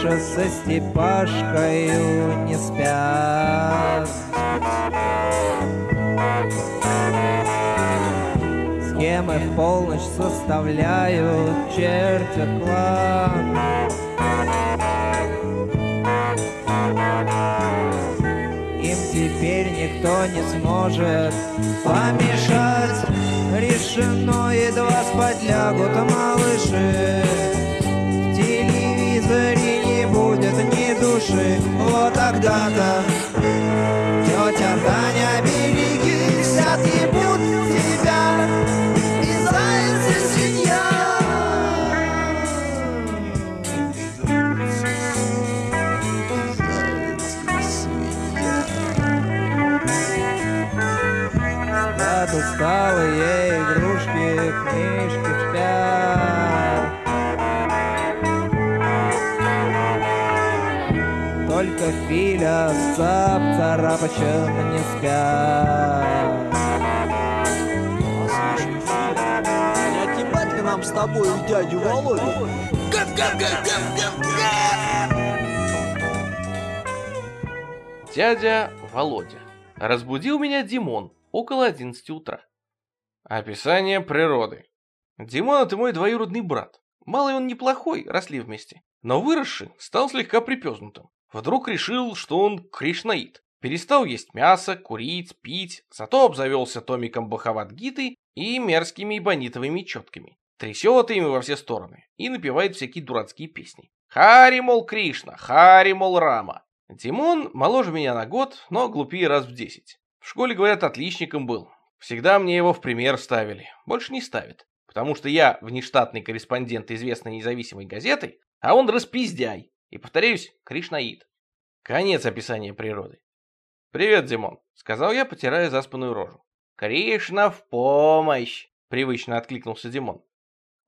Хрюша со Степашкою не спят. Схемы в полночь составляют, чертят план. Им теперь никто не сможет помешать. Решено, едва спать лягут малыши. В телевизоре не будет ни души. Вот тогда-то тетя Таня, Только Филя с Цап Царапычем не отъебать нам с тобой дядю Володю. Дядя Володя. Разбудил меня Димон около 11 утра. Описание природы. Димон — это мой двоюродный брат. Малый он неплохой, росли вместе. Но выросший стал слегка припезнутым. Вдруг решил, что он кришнаит. Перестал есть мясо, курить, пить, зато обзавелся томиком Бахавадгиты и мерзкими ибонитовыми четками. Трясет ими во все стороны и напевает всякие дурацкие песни. Хари, мол, Кришна, Хари, мол, Рама. Димон моложе меня на год, но глупее раз в десять. В школе, говорят, отличником был. Всегда мне его в пример ставили. Больше не ставят. Потому что я внештатный корреспондент известной независимой газеты, а он распиздяй. И, повторяюсь, кришнаид. Конец описания природы. «Привет, Димон», — сказал я, потирая заспанную рожу. «Кришна в помощь!» — привычно откликнулся Димон.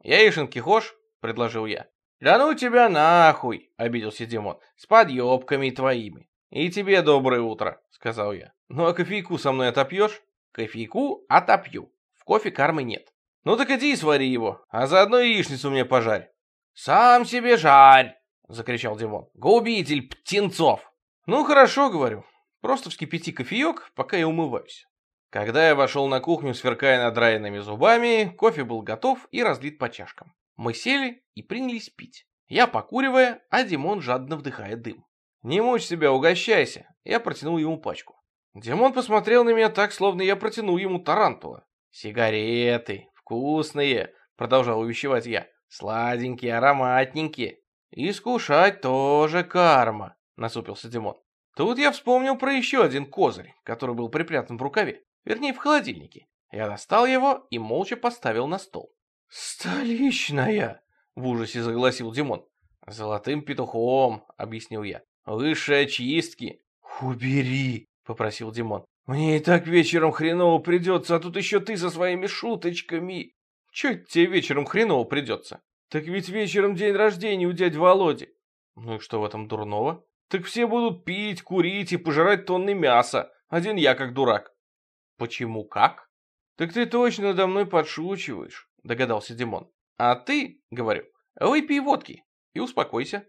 «Яишенки хошь?» — предложил я. «Да ну тебя нахуй!» — обиделся Димон. «С подъебками твоими!» «И тебе доброе утро!» — сказал я. «Ну а кофейку со мной отопьешь?» «Кофейку отопью. В кофе кармы нет». «Ну так иди и свари его, а заодно яичницу мне пожарь». «Сам себе жарь!» — закричал Димон. «Губитель птенцов!» «Ну хорошо, — говорю. Просто вскипяти кофеек, пока я умываюсь». Когда я вошел на кухню, сверкая надраенными зубами, кофе был готов и разлит по чашкам. Мы сели и принялись пить. Я покуривая, а Димон жадно вдыхая дым. «Не мучь себя, угощайся!» Я протянул ему пачку. Димон посмотрел на меня так, словно я протянул ему тарантула. «Сигареты, вкусные!» — продолжал увещевать я. «Сладенькие, ароматненькие!» «Искушать тоже карма!» — насупился Димон. Тут я вспомнил про еще один козырь, который был припрятан в рукаве. Вернее, в холодильнике. Я достал его и молча поставил на стол. «Столичная!» — в ужасе загласил Димон. «Золотым петухом», — объяснил я. «Высшие очистки». «Убери», — попросил Димон. «Мне и так вечером хреново придется, а тут еще ты со своими шуточками». «Че тебе вечером хреново придется?» «Так ведь вечером день рождения у дяди Володи». «Ну и что в этом дурного?» «Так все будут пить, курить и пожирать тонны мяса. Один я как дурак». «Почему как?» «Так ты точно надо мной подшучиваешь», — догадался Димон. «А ты, — говорю, — выпей водки и успокойся».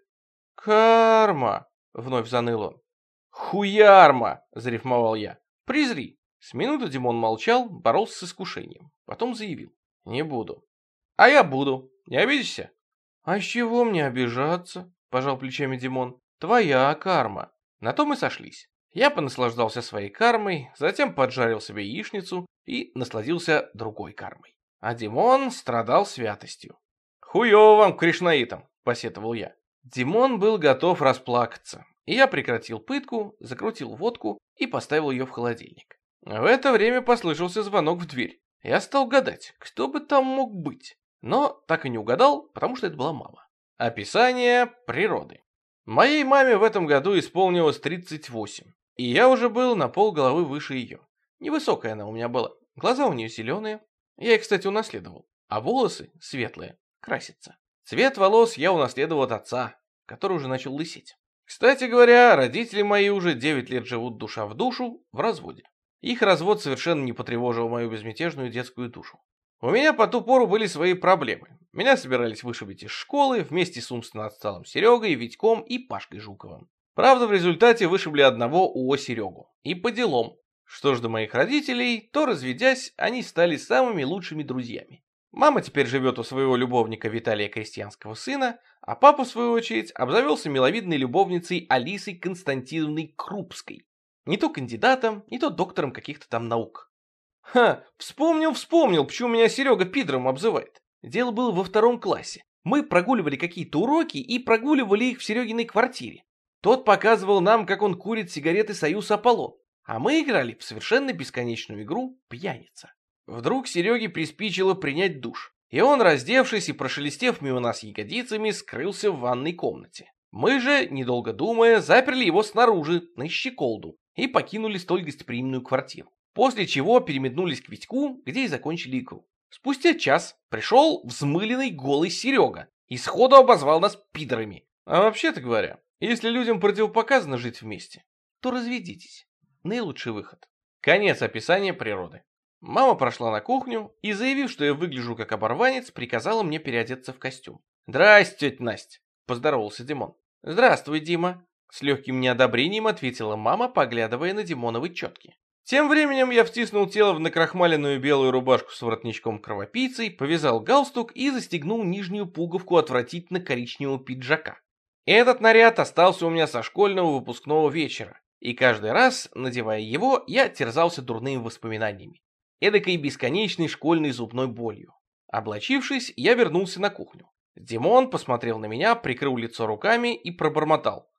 «Карма!» — вновь заныл он. «Хуярма!» — зарифмовал я. «Презри!» С минуты Димон молчал, боролся с искушением. Потом заявил. «Не буду». «А я буду. Не обидишься?» «А с чего мне обижаться?» — пожал плечами Димон. «Твоя карма». На то мы сошлись. Я понаслаждался своей кармой, затем поджарил себе яичницу и насладился другой кармой. А Димон страдал святостью. «Хуёво вам, кришнаитам!» — посетовал я. Димон был готов расплакаться, и я прекратил пытку, закрутил водку и поставил ее в холодильник. В это время послышался звонок в дверь. Я стал гадать, кто бы там мог быть, но так и не угадал, потому что это была мама. Описание природы. Моей маме в этом году исполнилось 38, и я уже был на пол головы выше ее. Невысокая она у меня была, глаза у нее зеленые, я их, кстати, унаследовал, а волосы светлые, красятся. Цвет волос я унаследовал от отца, который уже начал лысеть. Кстати говоря, родители мои уже 9 лет живут душа в душу в разводе. Их развод совершенно не потревожил мою безмятежную детскую душу. У меня по ту пору были свои проблемы. Меня собирались вышибить из школы вместе с умственно отсталым Серегой, Витьком и Пашкой Жуковым. Правда, в результате вышибли одного УО Серегу. И по делам. Что ж до моих родителей, то, разведясь, они стали самыми лучшими друзьями. Мама теперь живет у своего любовника Виталия Крестьянского сына, а папа, в свою очередь, обзавелся миловидной любовницей Алисой Константиновной Крупской. Не то кандидатом, не то доктором каких-то там наук. Ха, вспомнил, вспомнил, почему меня Серега пидором обзывает. Дело было во втором классе. Мы прогуливали какие-то уроки и прогуливали их в Серегиной квартире. Тот показывал нам, как он курит сигареты «Союз Аполлон», а мы играли в совершенно бесконечную игру «Пьяница». Вдруг Сереге приспичило принять душ, и он, раздевшись и прошелестев мимо нас ягодицами, скрылся в ванной комнате. Мы же, недолго думая, заперли его снаружи, на щеколду, и покинули столь гостеприимную квартиру. После чего переметнулись к Витьку, где и закончили игру. Спустя час пришел взмыленный голый Серега и сходу обозвал нас пидорами. А вообще-то говоря, если людям противопоказано жить вместе, то разведитесь. Наилучший выход. Конец описания природы. Мама прошла на кухню и, заявив, что я выгляжу как оборванец, приказала мне переодеться в костюм. «Здрасте, тетя Настя!» – поздоровался Димон. «Здравствуй, Дима!» – с легким неодобрением ответила мама, поглядывая на Димоновы четки. Тем временем я втиснул тело в накрахмаленную белую рубашку с воротничком кровопийцей, повязал галстук и застегнул нижнюю пуговку отвратительно коричневого пиджака. Этот наряд остался у меня со школьного выпускного вечера, и каждый раз, надевая его, я терзался дурными воспоминаниями, эдакой бесконечной школьной зубной болью. Облачившись, я вернулся на кухню. Димон посмотрел на меня, прикрыл лицо руками и пробормотал.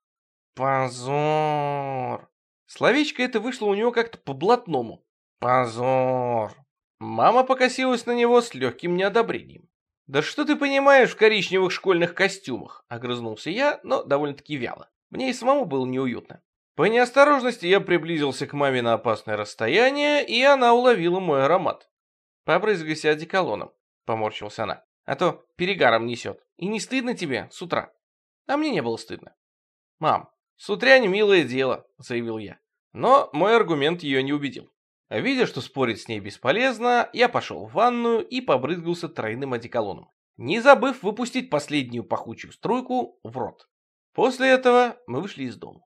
«Позор!» Словечко это вышло у него как-то по-блатному. Позор. Мама покосилась на него с легким неодобрением. «Да что ты понимаешь в коричневых школьных костюмах?» — огрызнулся я, но довольно-таки вяло. Мне и самому было неуютно. По неосторожности я приблизился к маме на опасное расстояние, и она уловила мой аромат. «Побрызгайся одеколоном», — поморщилась она, — «а то перегаром несет. И не стыдно тебе с утра?» А мне не было стыдно. «Мам, с утрянь милое дело», — заявил я. Но мой аргумент ее не убедил. Видя, что спорить с ней бесполезно, я пошел в ванную и побрызгался тройным одеколоном, не забыв выпустить последнюю пахучую струйку в рот. После этого мы вышли из дома.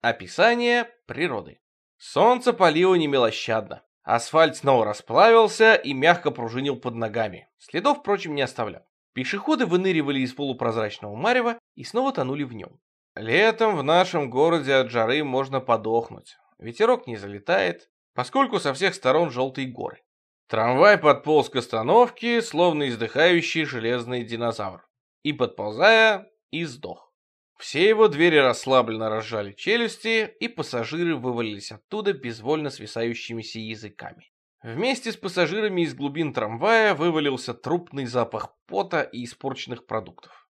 Описание природы. Солнце палило немилощадно. Асфальт снова расплавился и мягко пружинил под ногами. Следов, впрочем, не оставлял. Пешеходы выныривали из полупрозрачного марева и снова тонули в нем. Летом в нашем городе от жары можно подохнуть ветерок не залетает, поскольку со всех сторон желтые горы. Трамвай подполз к остановке, словно издыхающий железный динозавр, и, подползая, и сдох. Все его двери расслабленно разжали челюсти, и пассажиры вывалились оттуда безвольно свисающимися языками. Вместе с пассажирами из глубин трамвая вывалился трупный запах пота и испорченных продуктов.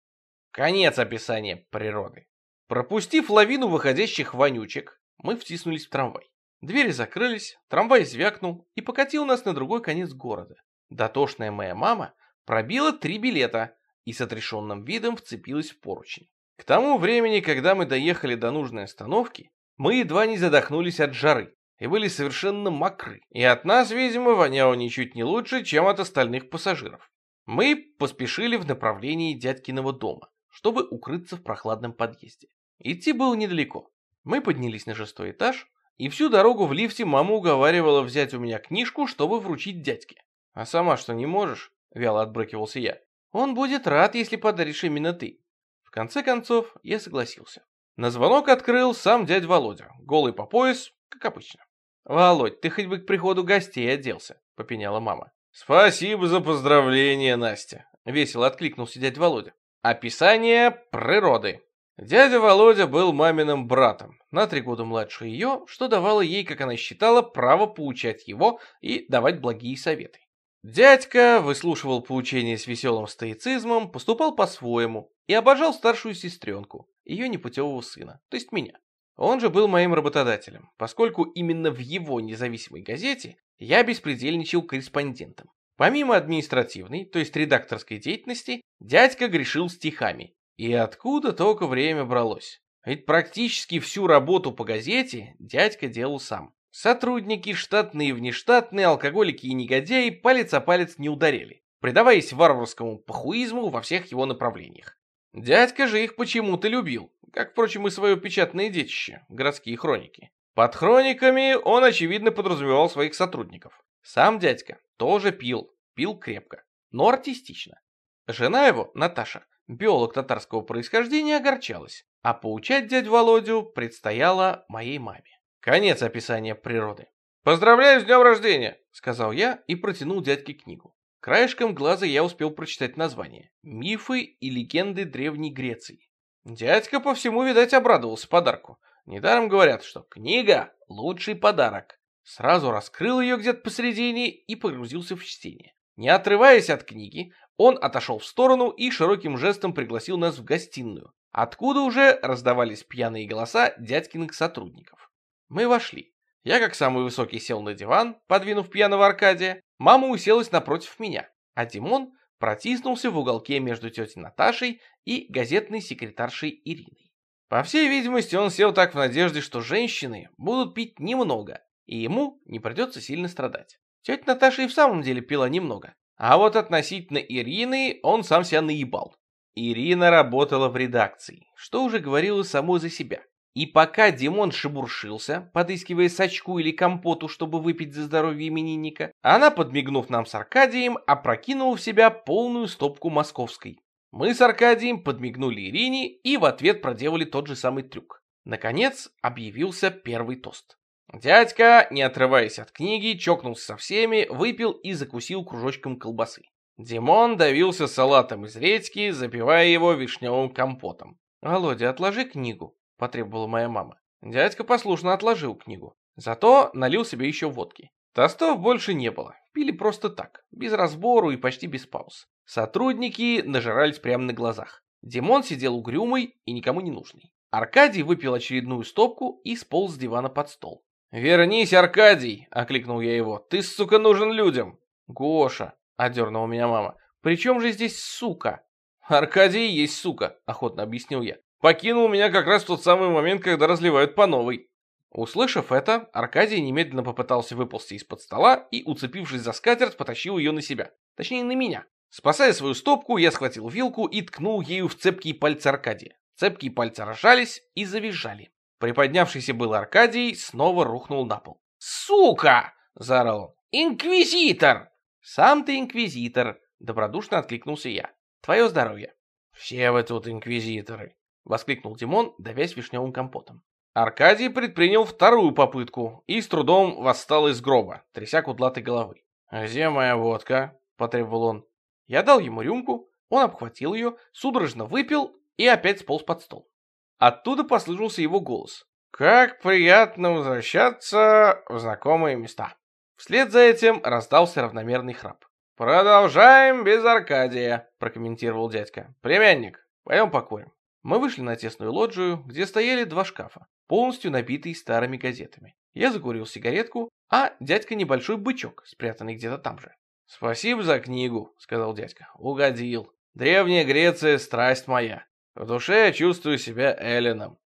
Конец описания природы. Пропустив лавину выходящих вонючек, мы втиснулись в трамвай. Двери закрылись, трамвай звякнул и покатил нас на другой конец города. Дотошная моя мама пробила три билета и с отрешенным видом вцепилась в поручень. К тому времени, когда мы доехали до нужной остановки, мы едва не задохнулись от жары и были совершенно мокры, и от нас, видимо, воняло ничуть не лучше, чем от остальных пассажиров. Мы поспешили в направлении дядькиного дома, чтобы укрыться в прохладном подъезде. Идти было недалеко. Мы поднялись на шестой этаж, и всю дорогу в лифте мама уговаривала взять у меня книжку, чтобы вручить дядьке. «А сама что, не можешь?» — вяло отбрыкивался я. «Он будет рад, если подаришь именно ты». В конце концов, я согласился. На звонок открыл сам дядь Володя, голый по пояс, как обычно. «Володь, ты хоть бы к приходу гостей оделся», — попеняла мама. «Спасибо за поздравление, Настя», — весело откликнулся дядь Володя. Описание природы. Дядя Володя был маминым братом, на три года младше ее, что давало ей, как она считала, право поучать его и давать благие советы. Дядька выслушивал поучения с веселым стоицизмом, поступал по-своему и обожал старшую сестренку, ее непутевого сына, то есть меня. Он же был моим работодателем, поскольку именно в его независимой газете я беспредельничал корреспондентом. Помимо административной, то есть редакторской деятельности, дядька грешил стихами, и откуда только время бралось. Ведь практически всю работу по газете дядька делал сам. Сотрудники, штатные и внештатные, алкоголики и негодяи палец о палец не ударили, предаваясь варварскому пахуизму во всех его направлениях. Дядька же их почему-то любил, как, впрочем, и свое печатное детище, городские хроники. Под хрониками он, очевидно, подразумевал своих сотрудников. Сам дядька тоже пил, пил крепко, но артистично. Жена его, Наташа, биолог татарского происхождения, огорчалась, а поучать дядь Володю предстояло моей маме. Конец описания природы. «Поздравляю с днем рождения!» — сказал я и протянул дядьке книгу. Краешком глаза я успел прочитать название «Мифы и легенды Древней Греции». Дядька по всему, видать, обрадовался подарку. Недаром говорят, что книга — лучший подарок. Сразу раскрыл ее где-то посередине и погрузился в чтение. Не отрываясь от книги, он отошел в сторону и широким жестом пригласил нас в гостиную, откуда уже раздавались пьяные голоса дядькиных сотрудников. Мы вошли. Я, как самый высокий, сел на диван, подвинув пьяного Аркадия. Мама уселась напротив меня, а Димон протиснулся в уголке между тетей Наташей и газетной секретаршей Ириной. По всей видимости, он сел так в надежде, что женщины будут пить немного, и ему не придется сильно страдать. Тетя Наташа и в самом деле пила немного, а вот относительно Ирины он сам себя наебал. Ирина работала в редакции, что уже говорило само за себя. И пока Димон шебуршился, подыскивая сачку или компоту, чтобы выпить за здоровье именинника, она, подмигнув нам с Аркадием, опрокинула в себя полную стопку московской. Мы с Аркадием подмигнули Ирине и в ответ проделали тот же самый трюк. Наконец объявился первый тост. Дядька, не отрываясь от книги, чокнулся со всеми, выпил и закусил кружочком колбасы. Димон давился салатом из редьки, запивая его вишневым компотом. «Володя, отложи книгу», — потребовала моя мама. Дядька послушно отложил книгу. Зато налил себе еще водки. Тостов больше не было. Пили просто так, без разбору и почти без пауз. Сотрудники нажирались прямо на глазах. Димон сидел угрюмый и никому не нужный. Аркадий выпил очередную стопку и сполз с дивана под стол. «Вернись, Аркадий!» — окликнул я его. «Ты, сука, нужен людям!» «Гоша!» — одернула меня мама. «При чем же здесь сука?» «Аркадий есть сука!» — охотно объяснил я. «Покинул меня как раз в тот самый момент, когда разливают по новой». Услышав это, Аркадий немедленно попытался выползти из-под стола и, уцепившись за скатерть, потащил ее на себя. Точнее, на меня. Спасая свою стопку, я схватил вилку и ткнул ею в цепкие пальцы Аркадия. Цепкие пальцы рожались и завизжали. Приподнявшийся был Аркадий снова рухнул на пол. «Сука!» — заорал он. «Инквизитор!» «Сам ты инквизитор!» — добродушно откликнулся я. «Твое здоровье!» «Все вы тут инквизиторы!» — воскликнул Димон, давясь вишневым компотом. Аркадий предпринял вторую попытку и с трудом восстал из гроба, тряся кудлатой головы. «Где моя водка?» — потребовал он. Я дал ему рюмку, он обхватил ее, судорожно выпил и опять сполз под стол. Оттуда послышался его голос. «Как приятно возвращаться в знакомые места!» Вслед за этим раздался равномерный храп. «Продолжаем без Аркадия», — прокомментировал дядька. «Племянник, пойдем покурим». Мы вышли на тесную лоджию, где стояли два шкафа, полностью набитые старыми газетами. Я закурил сигаретку, а дядька небольшой бычок, спрятанный где-то там же. «Спасибо за книгу», — сказал дядька. «Угодил. Древняя Греция — страсть моя. В душе я чувствую себя Элленом.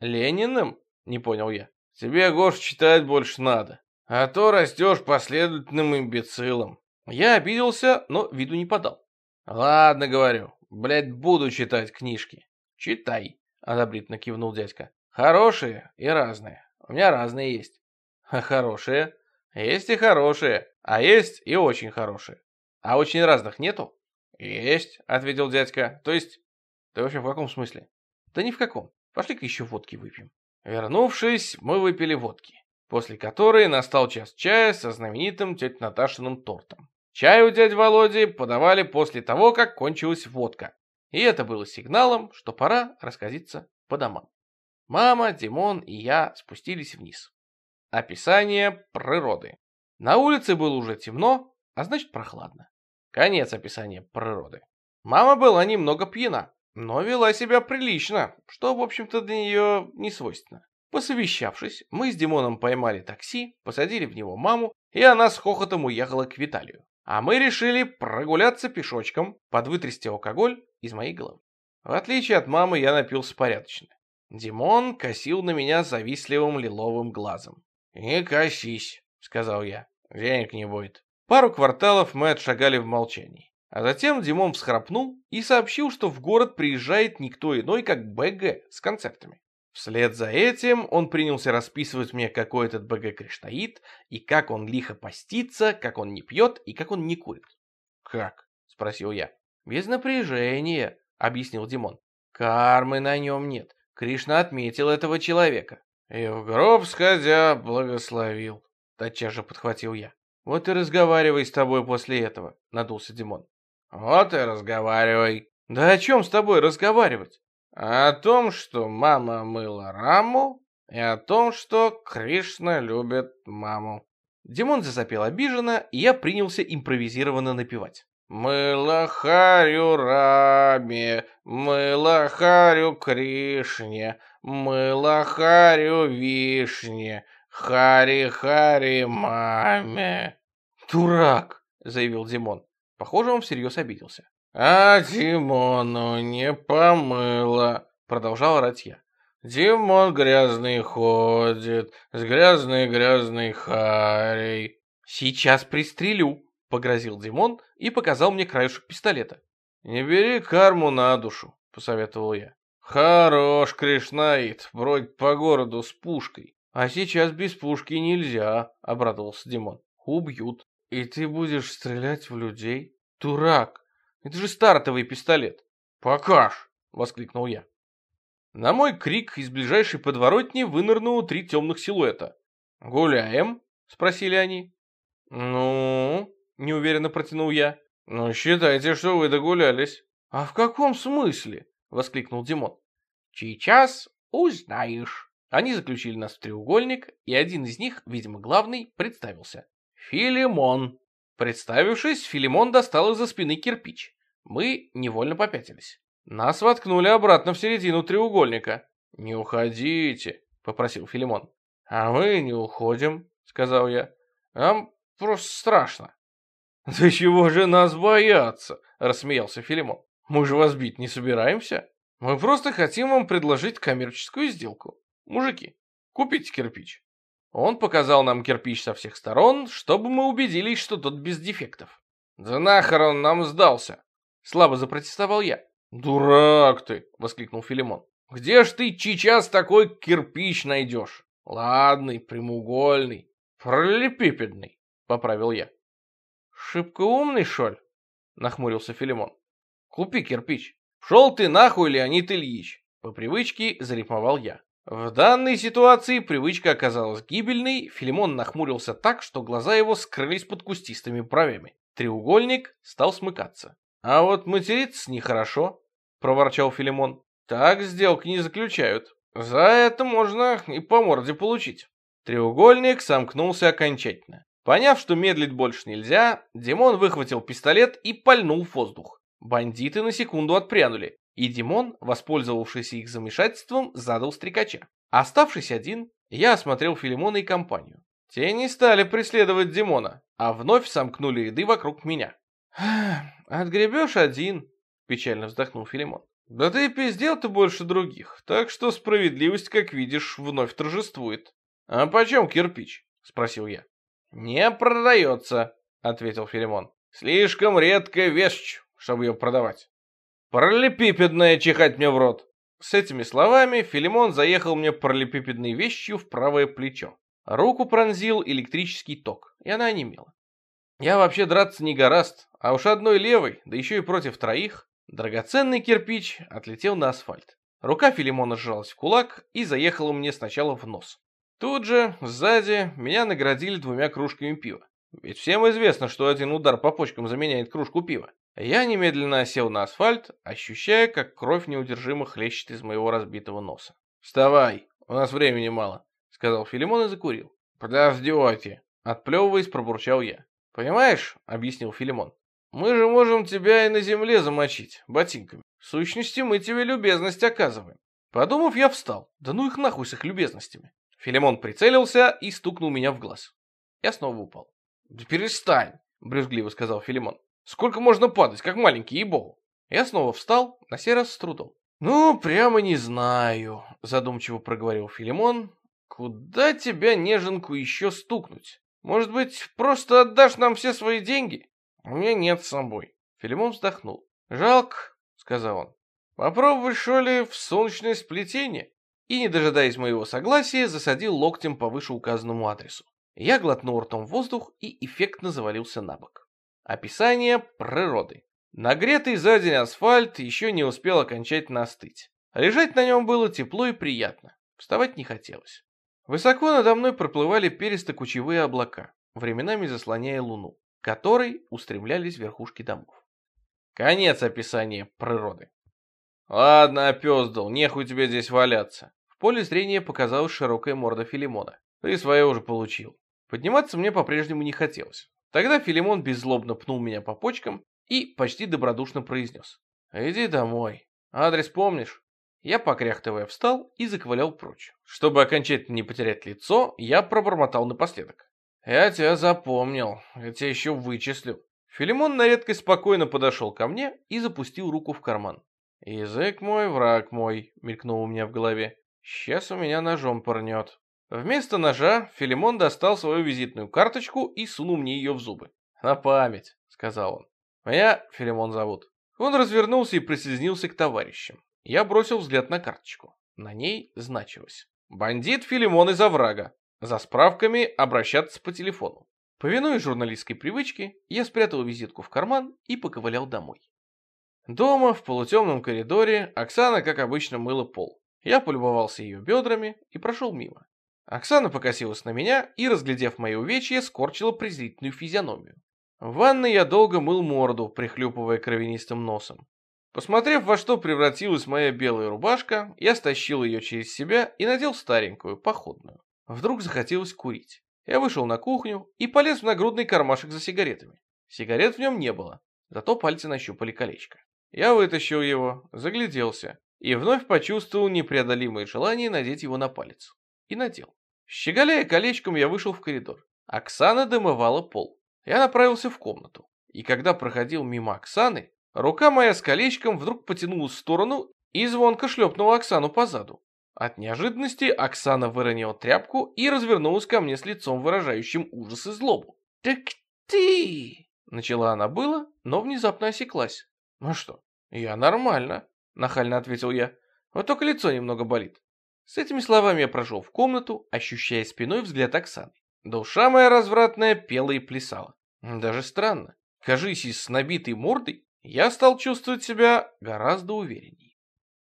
Лениным? Не понял я. Тебе, Гош, читать больше надо. А то растешь последовательным имбецилом. Я обиделся, но виду не подал. Ладно, говорю. Блядь, буду читать книжки. Читай, одобрительно кивнул дядька. Хорошие и разные. У меня разные есть. А хорошие? Есть и хорошие, а есть и очень хорошие. А очень разных нету? Есть, ответил дядька. То есть ты вообще в каком смысле? Да ни в каком. Пошли-ка еще водки выпьем. Вернувшись, мы выпили водки, после которой настал час чая со знаменитым тетя Наташиным тортом. Чай у дяди Володи подавали после того, как кончилась водка. И это было сигналом, что пора расходиться по домам. Мама, Димон и я спустились вниз. Описание природы. На улице было уже темно, а значит прохладно. Конец описания природы. Мама была немного пьяна, но вела себя прилично, что, в общем-то, для нее не свойственно. Посовещавшись, мы с Димоном поймали такси, посадили в него маму, и она с хохотом уехала к Виталию. А мы решили прогуляться пешочком, подвытрясти алкоголь из моей головы. В отличие от мамы, я напился порядочно. Димон косил на меня завистливым лиловым глазом. «Не косись», — сказал я. «Денег не будет». Пару кварталов мы отшагали в молчании. А затем Димон всхрапнул и сообщил, что в город приезжает никто иной, как БГ с концертами. Вслед за этим он принялся расписывать мне, какой этот БГ Кришнаит, и как он лихо постится, как он не пьет и как он не курит. «Как?» — спросил я. «Без напряжения», — объяснил Димон. «Кармы на нем нет. Кришна отметил этого человека». «И в гроб сходя благословил», — тотчас же подхватил я. «Вот и разговаривай с тобой после этого», — надулся Димон. «Вот и разговаривай». «Да о чем с тобой разговаривать?» «О том, что мама мыла раму, и о том, что Кришна любит маму». Димон засопел обиженно, и я принялся импровизированно напевать. «Мыла харю раме, мыла харю Кришне, мыла харю вишне, хари-хари маме». «Дурак!» — заявил Димон. Похоже, он всерьез обиделся. «А Димону не помыло», — продолжал орать я. «Димон грязный ходит, с грязной-грязной харей». «Сейчас пристрелю», — погрозил Димон и показал мне краешек пистолета. «Не бери карму на душу», — посоветовал я. «Хорош, Кришнаит, бродь по городу с пушкой». «А сейчас без пушки нельзя», — обрадовался Димон. «Убьют». «И ты будешь стрелять в людей? Дурак! Это же стартовый пистолет!» «Покаж!» — воскликнул я. На мой крик из ближайшей подворотни вынырнуло три темных силуэта. «Гуляем?» — спросили они. «Ну?» — неуверенно протянул я. «Ну, считайте, что вы догулялись». «А в каком смысле?» — воскликнул Димон. «Сейчас узнаешь». Они заключили нас в треугольник, и один из них, видимо главный, представился. «Филимон». Представившись, Филимон достал из-за спины кирпич. Мы невольно попятились. Нас воткнули обратно в середину треугольника. «Не уходите», — попросил Филимон. «А мы не уходим», — сказал я. «Нам просто страшно». «Да чего же нас бояться?» — рассмеялся Филимон. «Мы же вас бить не собираемся. Мы просто хотим вам предложить коммерческую сделку. Мужики, купите кирпич. Он показал нам кирпич со всех сторон, чтобы мы убедились, что тот без дефектов. «Да нахер он нам сдался!» Слабо запротестовал я. «Дурак ты!» — воскликнул Филимон. «Где ж ты сейчас такой кирпич найдешь? Ладный, прямоугольный, параллелепипедный», — поправил я. «Шибко умный, шоль?» — нахмурился Филимон. «Купи кирпич. Шел ты нахуй, Леонид Ильич!» По привычке зарифмовал я. В данной ситуации привычка оказалась гибельной, Филимон нахмурился так, что глаза его скрылись под кустистыми бровями. Треугольник стал смыкаться. «А вот материться нехорошо», — проворчал Филимон. «Так сделки не заключают. За это можно и по морде получить». Треугольник сомкнулся окончательно. Поняв, что медлить больше нельзя, Димон выхватил пистолет и пальнул в воздух. Бандиты на секунду отпрянули. И Димон, воспользовавшийся их замешательством, задал стрекача. Оставшись один, я осмотрел Филимона и компанию. Те не стали преследовать Димона, а вновь сомкнули ряды вокруг меня. «Отгребешь один», — печально вздохнул Филимон. «Да ты пиздел-то больше других, так что справедливость, как видишь, вновь торжествует». «А почем кирпич?» — спросил я. «Не продается», — ответил Филимон. «Слишком редкая вещь, чтобы ее продавать». Параллелепипедная чихать мне в рот. С этими словами Филимон заехал мне параллелепипедной вещью в правое плечо. Руку пронзил электрический ток, и она онемела. Я вообще драться не гораст, а уж одной левой, да еще и против троих, драгоценный кирпич отлетел на асфальт. Рука Филимона сжалась в кулак и заехала мне сначала в нос. Тут же, сзади, меня наградили двумя кружками пива. Ведь всем известно, что один удар по почкам заменяет кружку пива. Я немедленно осел на асфальт, ощущая, как кровь неудержимо хлещет из моего разбитого носа. «Вставай, у нас времени мало», — сказал Филимон и закурил. «Подождете», — отплевываясь, пробурчал я. «Понимаешь», — объяснил Филимон, — «мы же можем тебя и на земле замочить, ботинками. В сущности, мы тебе любезность оказываем». Подумав, я встал. Да ну их нахуй с их любезностями. Филимон прицелился и стукнул меня в глаз. Я снова упал. «Да перестань», — брюзгливо сказал Филимон. Сколько можно падать, как маленький, ей-богу? Я снова встал, на сей раз с трудом. Ну, прямо не знаю, задумчиво проговорил Филимон. Куда тебя, неженку, еще стукнуть? Может быть, просто отдашь нам все свои деньги? У меня нет с собой. Филимон вздохнул. Жалко, сказал он. Попробуй, что ли, в солнечное сплетение? И, не дожидаясь моего согласия, засадил локтем по вышеуказанному адресу. Я глотнул ртом воздух и эффектно завалился на бок. Описание природы. Нагретый за день асфальт еще не успел окончательно остыть. Лежать на нем было тепло и приятно. Вставать не хотелось. Высоко надо мной проплывали перисто-кучевые облака, временами заслоняя луну, которой устремлялись верхушки домов. Конец описания природы. Ладно, опездал, нехуй тебе здесь валяться. В поле зрения показалась широкая морда Филимона. Ты свое уже получил. Подниматься мне по-прежнему не хотелось. Тогда Филимон беззлобно пнул меня по почкам и почти добродушно произнес. «Иди домой. Адрес помнишь?» Я, покряхтывая, встал и заковылял прочь. Чтобы окончательно не потерять лицо, я пробормотал напоследок. «Я тебя запомнил. Я тебя еще вычислю». Филимон на редкость спокойно подошел ко мне и запустил руку в карман. «Язык мой, враг мой», — мелькнул у меня в голове. «Сейчас у меня ножом порнет». Вместо ножа Филимон достал свою визитную карточку и сунул мне ее в зубы. «На память», — сказал он. «Меня Филимон зовут». Он развернулся и присоединился к товарищам. Я бросил взгляд на карточку. На ней значилось. «Бандит Филимон из оврага. За справками обращаться по телефону». Повинуясь журналистской привычке, я спрятал визитку в карман и поковылял домой. Дома, в полутемном коридоре, Оксана, как обычно, мыла пол. Я полюбовался ее бедрами и прошел мимо. Оксана покосилась на меня и, разглядев мои увечья, скорчила презрительную физиономию. В ванной я долго мыл морду, прихлюпывая кровянистым носом. Посмотрев, во что превратилась моя белая рубашка, я стащил ее через себя и надел старенькую, походную. Вдруг захотелось курить. Я вышел на кухню и полез в нагрудный кармашек за сигаретами. Сигарет в нем не было, зато пальцы нащупали колечко. Я вытащил его, загляделся и вновь почувствовал непреодолимое желание надеть его на палец. И надел. Щеголяя колечком, я вышел в коридор. Оксана дымывала пол. Я направился в комнату. И когда проходил мимо Оксаны, рука моя с колечком вдруг потянулась в сторону и звонко шлепнула Оксану по заду. От неожиданности Оксана выронила тряпку и развернулась ко мне с лицом, выражающим ужас и злобу. «Так ты...» — начала она было, но внезапно осеклась. «Ну что, я нормально», — нахально ответил я. «Вот только лицо немного болит». С этими словами я прошел в комнату, ощущая спиной взгляд Оксаны. Душа моя развратная пела и плясала. Даже странно. Кажись, и с набитой мордой я стал чувствовать себя гораздо увереннее.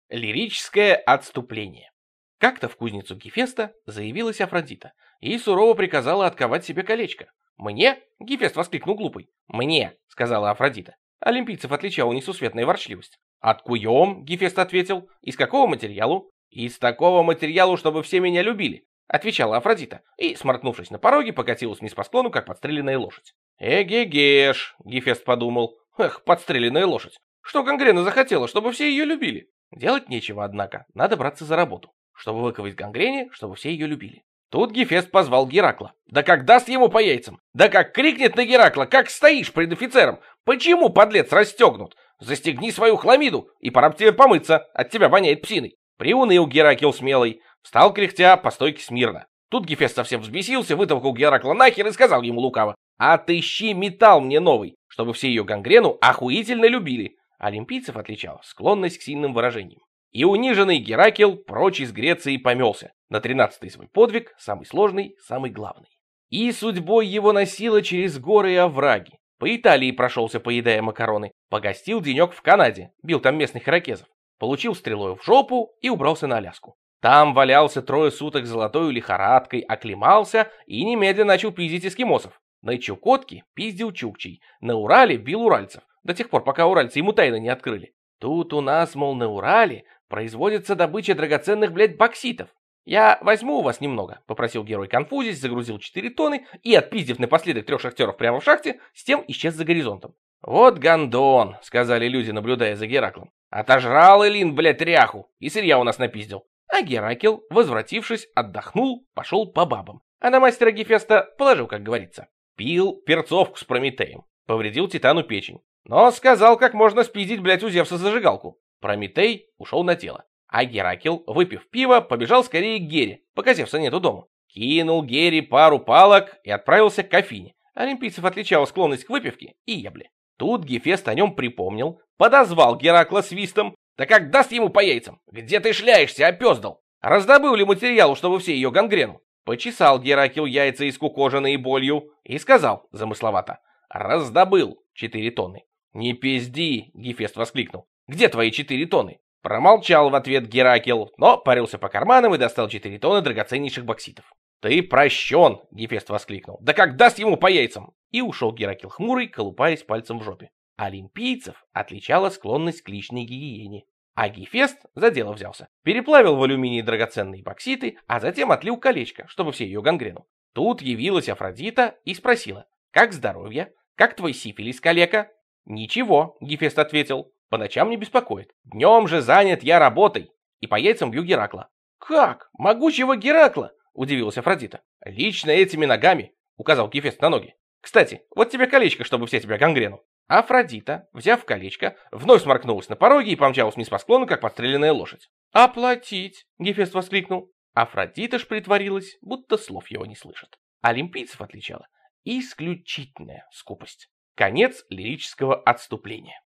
Лирическое отступление. Как-то в кузницу Гефеста заявилась Афродита и сурово приказала отковать себе колечко. «Мне?» — Гефест воскликнул глупый. «Мне!» — сказала Афродита. Олимпийцев отличала несусветная ворчливость. «Откуем?» — Гефест ответил. «Из какого материалу?» «Из такого материалу, чтобы все меня любили отвечала Афродита, и, сморкнувшись на пороге, покатилась вниз по склону, как подстреленная лошадь. «Эгегеш», — Гефест подумал, «эх, подстреленная лошадь, что Гангрена захотела, чтобы все ее любили?» Делать нечего, однако, надо браться за работу, чтобы выковать Гангрене, чтобы все ее любили. Тут Гефест позвал Геракла. Да как даст ему по яйцам! Да как крикнет на Геракла, как стоишь пред офицером! Почему, подлец, расстегнут? Застегни свою хламиду, и пора бы тебе помыться, от тебя воняет псиной. Приуныл Геракл смелый, Встал кряхтя по стойке смирно. Тут Гефест совсем взбесился, вытолкал Геракла нахер и сказал ему лукаво, «Отыщи металл мне новый, чтобы все ее гангрену охуительно любили». Олимпийцев отличал склонность к сильным выражениям. И униженный Геракл прочь из Греции помелся. На тринадцатый свой подвиг, самый сложный, самый главный. И судьбой его носило через горы и овраги. По Италии прошелся, поедая макароны. Погостил денек в Канаде, бил там местных ирокезов. Получил стрелою в жопу и убрался на Аляску. Там валялся трое суток золотой лихорадкой, оклемался и немедленно начал пиздить эскимосов. На Чукотке пиздил чукчей, на Урале бил уральцев, до тех пор, пока уральцы ему тайно не открыли. Тут у нас, мол, на Урале производится добыча драгоценных, блядь, бокситов. «Я возьму у вас немного», — попросил герой Конфузис, загрузил 4 тонны и, отпиздив напоследок трех шахтеров прямо в шахте, с тем исчез за горизонтом. «Вот гондон», — сказали люди, наблюдая за Гераклом. «Отожрал Элин, блядь, ряху, и сырья у нас напиздил. А Геракл, возвратившись, отдохнул, пошел по бабам. А на мастера Гефеста положил, как говорится. Пил перцовку с Прометеем. Повредил Титану печень. Но сказал, как можно спиздить, блядь, у Зевса зажигалку. Прометей ушел на тело. А Геракл, выпив пиво, побежал скорее к Гере, пока Зевса нету дома. Кинул Гере пару палок и отправился к Афине. Олимпийцев отличала склонность к выпивке и ебле. Тут Гефест о нем припомнил, подозвал Геракла свистом. Да как даст ему по яйцам? Где ты шляешься, опездал? Раздобыл ли материалу, чтобы все ее гангрену? Почесал Геракл яйца искукоженные болью и сказал замысловато. Раздобыл четыре тонны. Не пизди, Гефест воскликнул. Где твои четыре тонны? Промолчал в ответ Геракл, но парился по карманам и достал четыре тонны драгоценнейших бокситов. «Ты прощен!» — Гефест воскликнул. «Да как даст ему по яйцам!» И ушел Геракл хмурый, колупаясь пальцем в жопе. Олимпийцев отличала склонность к личной гигиене. А Гефест за дело взялся. Переплавил в алюминии драгоценные бокситы, а затем отлил колечко, чтобы все ее гангрену. Тут явилась Афродита и спросила, «Как здоровье? Как твой сифилис, калека?» «Ничего», — Гефест ответил, «по ночам не беспокоит. Днем же занят я работой и по яйцам бью Геракла». «Как? Могучего Геракла?» — удивилась Афродита. «Лично этими ногами», — указал Гефест на ноги. «Кстати, вот тебе колечко, чтобы все тебя гангрену». Афродита, взяв колечко, вновь сморкнулась на пороге и помчалась вниз по склону, как подстреленная лошадь. «Оплатить!» — Гефест воскликнул. Афродита ж притворилась, будто слов его не слышит. Олимпийцев отличала исключительная скупость. Конец лирического отступления.